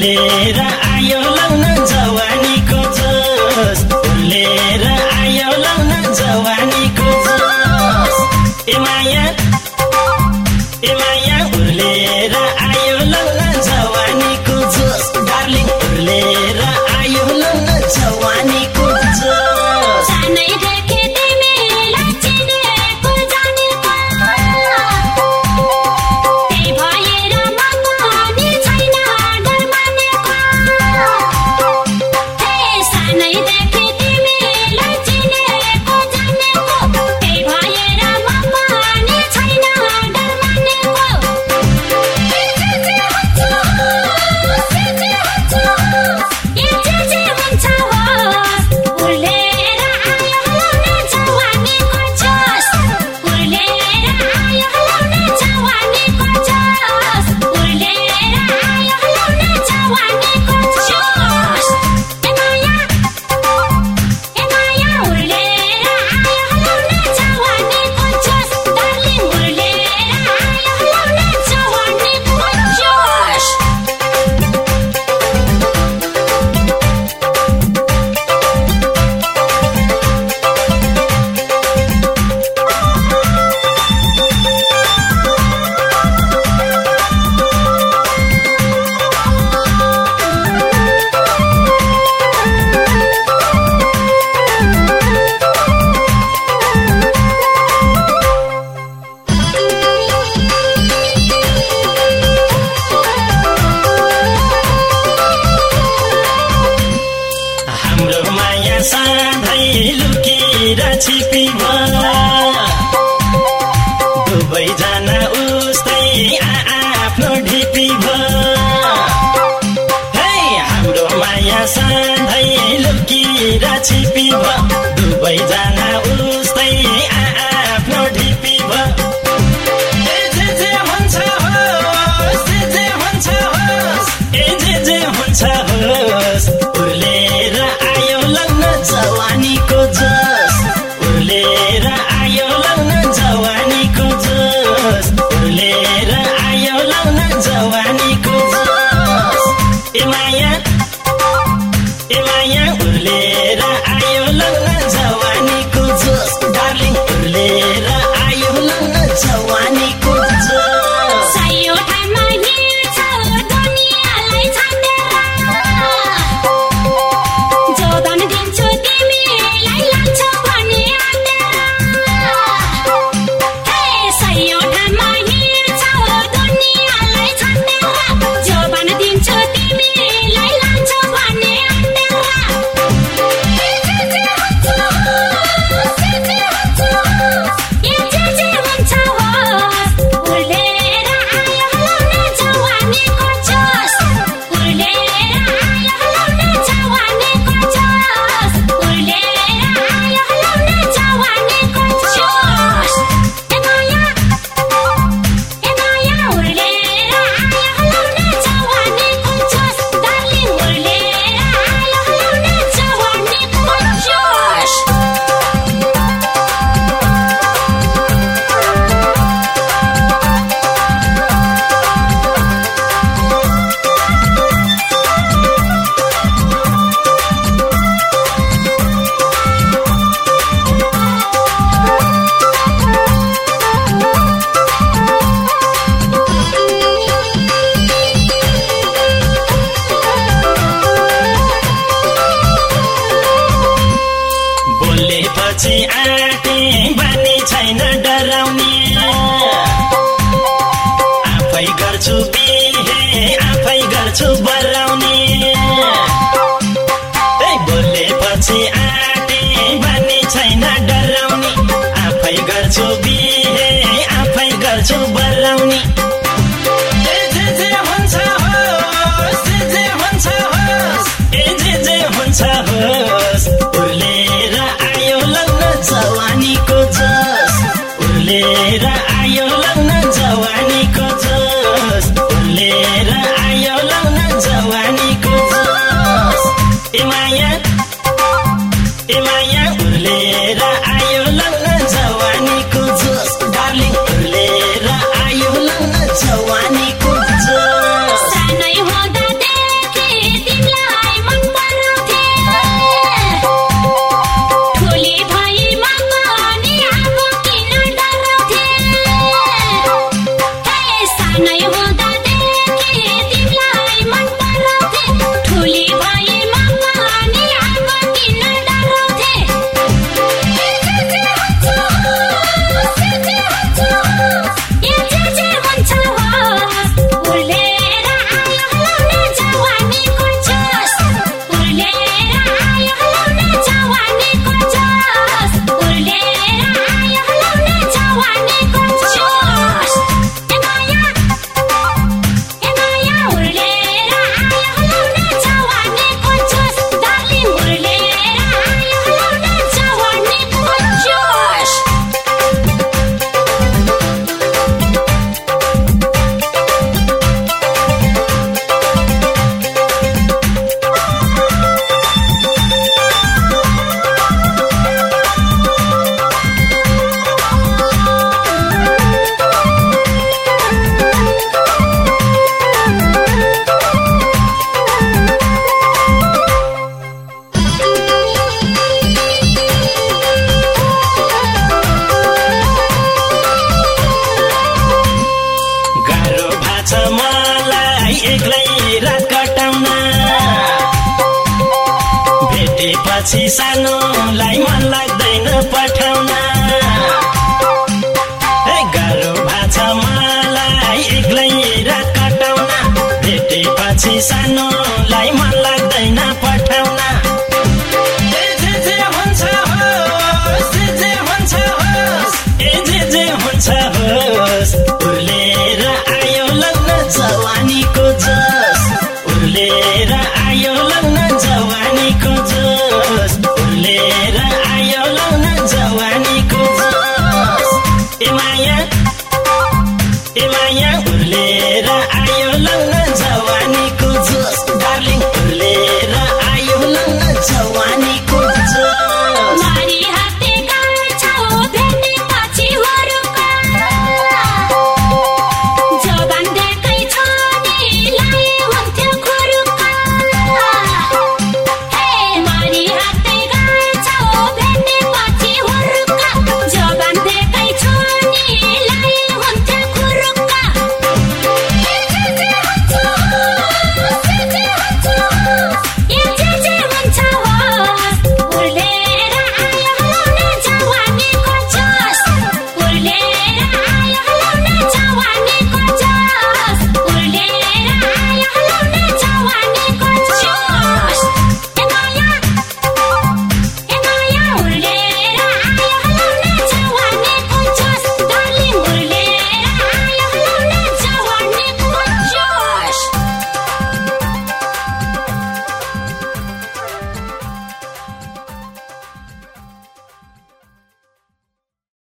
Chile. साधै लुकेर छिपीमा दुवैजना उस्तै आफ्नो ढिपी है हाम्रो छु बराउने। बोलेपछि आटे बानी छैन डराउने। आफै गर्छु बिहे आफै गर्छु बलाउने सानोलाई मन लाग्दैन पठाउन। गाह्रो भाषा मलाई एक्लै रात कटाउन। भेटेपछि सानोलाई